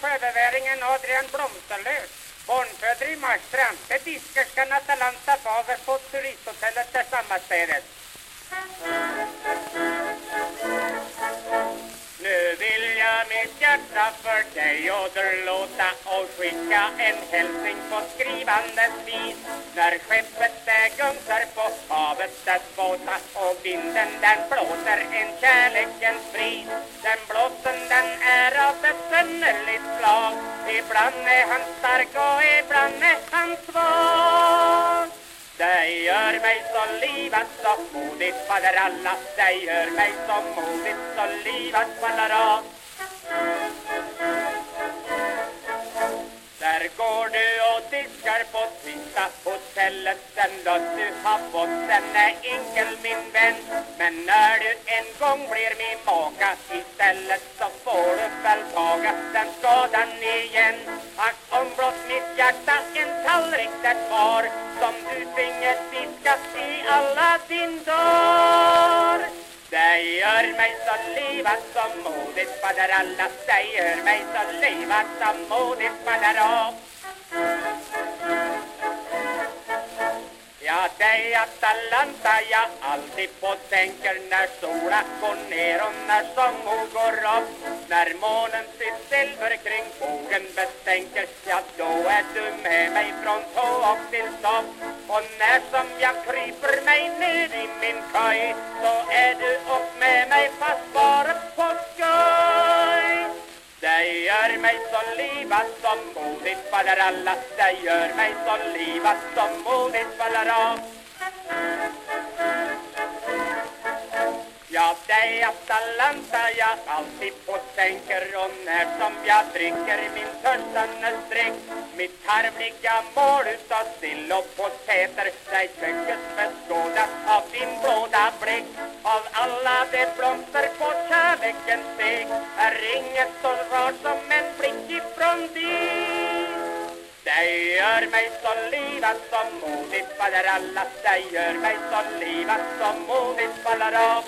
Sjöbeväringen Adrian Blomsterlös. Barnfödare i Marstrand. med diskerskan Atalanta Faver på turisthotellet där sammanträdet. Nu vill jag mitt hjärta för dig åderlåta och skicka en hälsning på skrivandes vis när skeppet det gungsar på havet dess båtar och vinden den blåser en kärlekens bris Den blåser Ibland är han stark och ibland är han svag. Det gör mig så livat så modigt faller alla. Det gör mig så modigt så livat faller av Går du och diskar på sista hotellet. Den lust du har fått den är enkel min vän. Men när du en gång blir min maka istället så får du väl taga den skadan igen. Ack om blott mitt hjärta en tallrik det var Som du tvingas diskas i alla din dagar det gör mig så livat som modigt faderalla Det gör mig så livat som modigt faller Atalanta jag alltid på tänker när sola går ner och när sommor går upp. När månen sitt silver kring bogen bestänker Ja, då är du med mig från tå och till topp. Och när som jag kryper mig ner i min kaj Så är du upp med mig fast bara på skoj. Det gör mig så livat som modigt faller alla Det gör mig så livat som modigt faller av. Ja, det är Atalanta jag alltid på tänker Och när som jag dricker min törstandes dryck Mitt tarvliga mål utav sill och potäter Där köket beskådas av din blåda blick Av alla de blomster på kärlekens steg Är inget så rart som en blick ifrån dig gör mig så livat som modigt faller alla Det gör mig så livat som modigt faller av